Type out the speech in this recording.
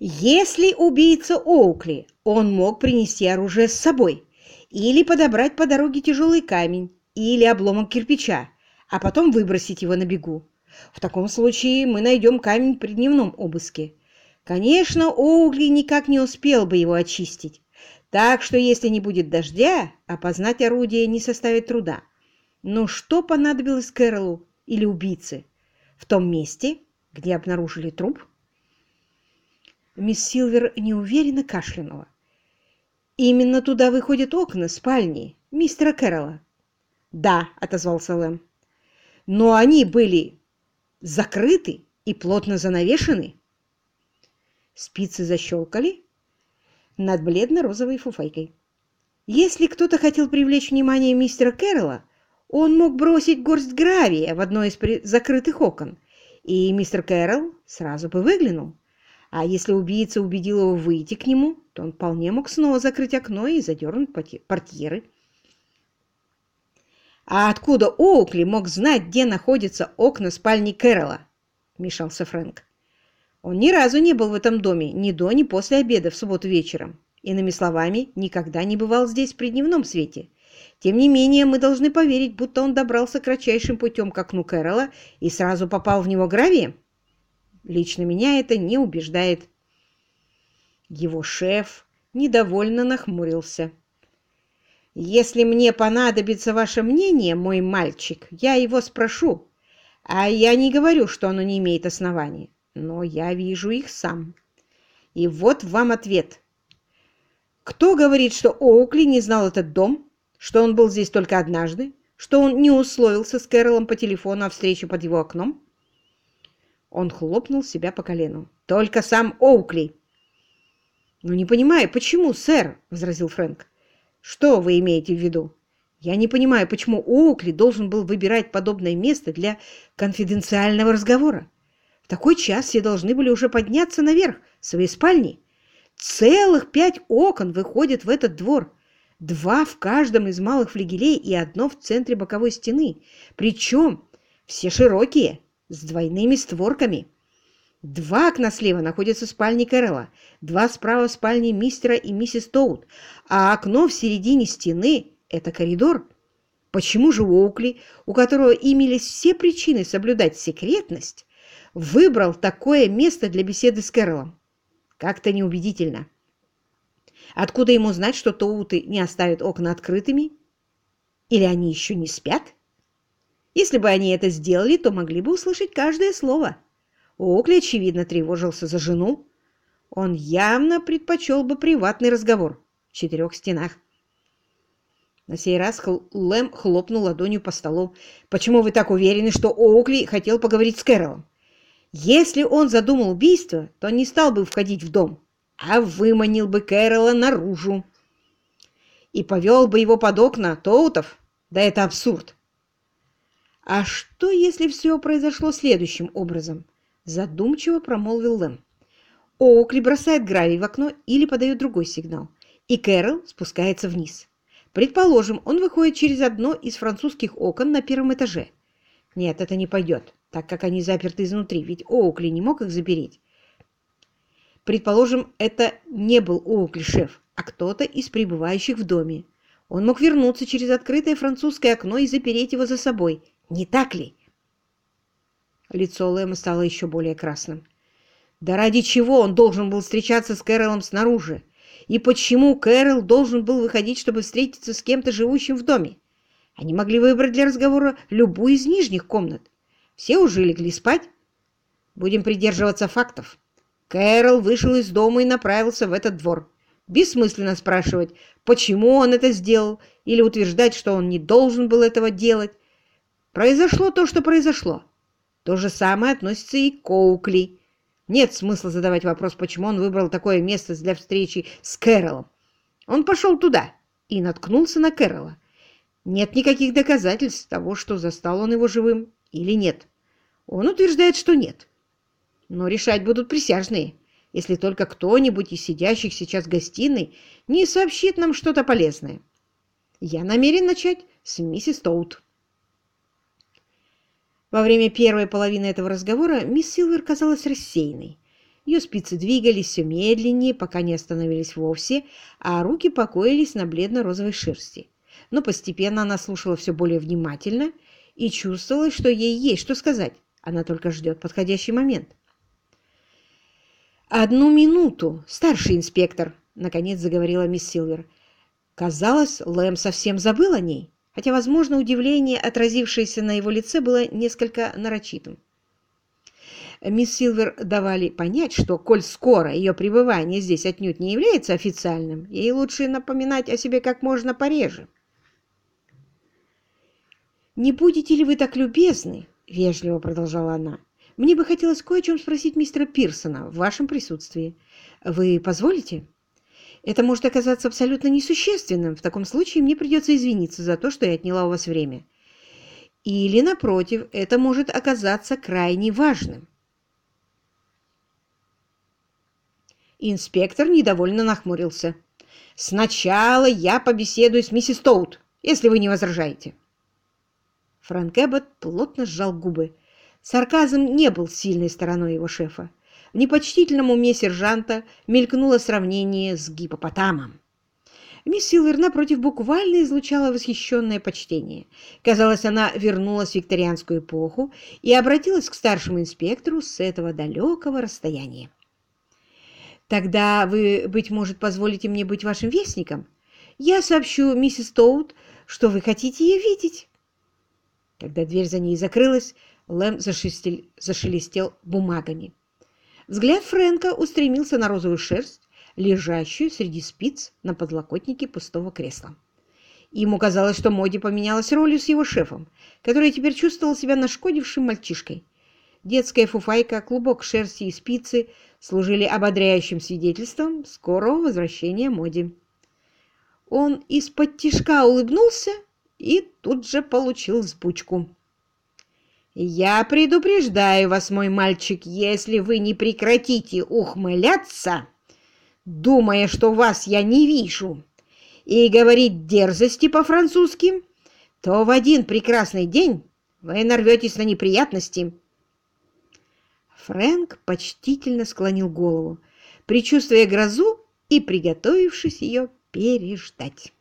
Если убийца Оукли, он мог принести оружие с собой или подобрать по дороге тяжелый камень или обломок кирпича, а потом выбросить его на бегу. В таком случае мы найдем камень при дневном обыске. Конечно, Оугли никак не успел бы его очистить, так что если не будет дождя, опознать орудие не составит труда. Но что понадобилось Кэролу или убийце? В том месте, где обнаружили труп? Мисс Силвер неуверенно кашлянула. «Именно туда выходят окна спальни мистера Кэрролла». «Да», — отозвался Лэм. «Но они были закрыты и плотно занавешены». Спицы защелкали над бледно-розовой фуфайкой. Если кто-то хотел привлечь внимание мистера Кэрролла, он мог бросить горсть гравия в одно из закрытых окон, и мистер Кэрролл сразу бы выглянул. А если убийца убедил его выйти к нему, то он вполне мог снова закрыть окно и задернуть портьеры. «А откуда Оукли мог знать, где находятся окна спальни Кэрола?» — вмешался Фрэнк. Он ни разу не был в этом доме ни до, ни после обеда в субботу вечером. Иными словами, никогда не бывал здесь при дневном свете. Тем не менее, мы должны поверить, будто он добрался кратчайшим путем к окну Кэрола и сразу попал в него гравием. Лично меня это не убеждает. Его шеф недовольно нахмурился. «Если мне понадобится ваше мнение, мой мальчик, я его спрошу. А я не говорю, что оно не имеет оснований, но я вижу их сам. И вот вам ответ. Кто говорит, что Оукли не знал этот дом, что он был здесь только однажды, что он не условился с Кэролом по телефону о встрече под его окном? Он хлопнул себя по колену. «Только сам Оукли!» «Ну, не понимаю, почему, сэр?» — возразил Фрэнк. «Что вы имеете в виду? Я не понимаю, почему Оукли должен был выбирать подобное место для конфиденциального разговора. В такой час все должны были уже подняться наверх, в своей спальни. Целых пять окон выходят в этот двор. Два в каждом из малых флигелей и одно в центре боковой стены. Причем все широкие, с двойными створками. Два окна слева находятся в спальне Кэрола, два справа в спальне мистера и миссис Тоут, а окно в середине стены — это коридор. Почему же Уокли, у которого имелись все причины соблюдать секретность, выбрал такое место для беседы с Кэролом? Как-то неубедительно. Откуда ему знать, что Тоуты не оставят окна открытыми? Или они еще не спят? Если бы они это сделали, то могли бы услышать каждое слово. Окли, очевидно, тревожился за жену. Он явно предпочел бы приватный разговор в четырех стенах. На сей раз Лэм хлопнул ладонью по столу. «Почему вы так уверены, что Оукли хотел поговорить с Кэролом? Если он задумал убийство, то не стал бы входить в дом, а выманил бы Кэрола наружу и повел бы его под окна Тоутов. Да это абсурд!» «А что, если все произошло следующим образом?» Задумчиво промолвил Лэм. Оукли бросает гравий в окно или подает другой сигнал, и Кэрол спускается вниз. Предположим, он выходит через одно из французских окон на первом этаже. Нет, это не пойдет, так как они заперты изнутри, ведь Оукли не мог их запереть. Предположим, это не был Оукли шеф, а кто-то из пребывающих в доме. Он мог вернуться через открытое французское окно и запереть его за собой – не так ли? Лицо Лэма стало еще более красным. Да ради чего он должен был встречаться с Кэролом снаружи? И почему Кэрол должен был выходить, чтобы встретиться с кем-то, живущим в доме? Они могли выбрать для разговора любую из нижних комнат. Все уже легли спать. Будем придерживаться фактов. Кэрол вышел из дома и направился в этот двор. Бессмысленно спрашивать, почему он это сделал, или утверждать, что он не должен был этого делать. Произошло то, что произошло. То же самое относится и к Коукли. Нет смысла задавать вопрос, почему он выбрал такое место для встречи с Кэролом. Он пошел туда и наткнулся на Кэрола. Нет никаких доказательств того, что застал он его живым или нет. Он утверждает, что нет. Но решать будут присяжные, если только кто-нибудь из сидящих сейчас в гостиной не сообщит нам что-то полезное. Я намерен начать с миссис Тоут. Во время первой половины этого разговора мисс Силвер казалась рассеянной. Ее спицы двигались все медленнее, пока не остановились вовсе, а руки покоились на бледно-розовой шерсти. Но постепенно она слушала все более внимательно и чувствовала, что ей есть что сказать. Она только ждет подходящий момент. «Одну минуту, старший инспектор!» — наконец заговорила мисс Силвер. Казалось, Лэм совсем забыл о ней, хотя, возможно, удивление, отразившееся на его лице, было несколько нарочитым. Мисс Силвер давали понять, что, коль скоро ее пребывание здесь отнюдь не является официальным, ей лучше напоминать о себе как можно пореже. «Не будете ли вы так любезны?» — вежливо продолжала она. «Мне бы хотелось кое о чем спросить мистера Пирсона в вашем присутствии. Вы позволите?» Это может оказаться абсолютно несущественным. В таком случае мне придется извиниться за то, что я отняла у вас время. Или, напротив, это может оказаться крайне важным. Инспектор недовольно нахмурился. «Сначала я побеседую с миссис Тоут, если вы не возражаете». Фрэнк Эббот плотно сжал губы. Сарказм не был сильной стороной его шефа. В непочтительном уме сержанта мелькнуло сравнение с гипопотамом. Мисс Силвер, напротив, буквально излучала восхищенное почтение. Казалось, она вернулась в викторианскую эпоху и обратилась к старшему инспектору с этого далекого расстояния. Тогда вы, быть может, позволите мне быть вашим вестником? Я сообщу миссис Тоут, что вы хотите ее видеть. Когда дверь за ней закрылась, Лэм зашелестел, бумагами. Взгляд Фрэнка устремился на розовую шерсть, лежащую среди спиц на подлокотнике пустого кресла. Ему казалось, что Моди поменялась ролью с его шефом, который теперь чувствовал себя нашкодившим мальчишкой. Детская фуфайка, клубок шерсти и спицы служили ободряющим свидетельством скорого возвращения Моди. Он из-под тишка улыбнулся и тут же получил взбучку. «Я предупреждаю вас, мой мальчик, если вы не прекратите ухмыляться, думая, что вас я не вижу, и говорить дерзости по-французски, то в один прекрасный день вы нарветесь на неприятности». Фрэнк почтительно склонил голову, предчувствуя грозу и приготовившись ее переждать.